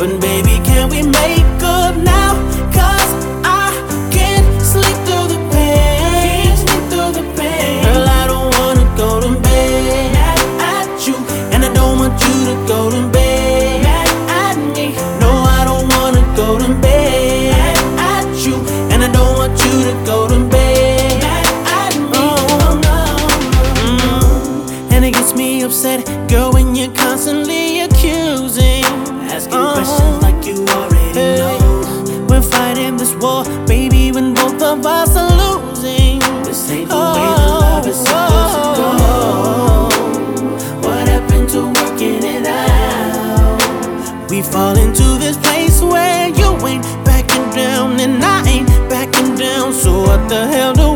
But baby, can we make the hell do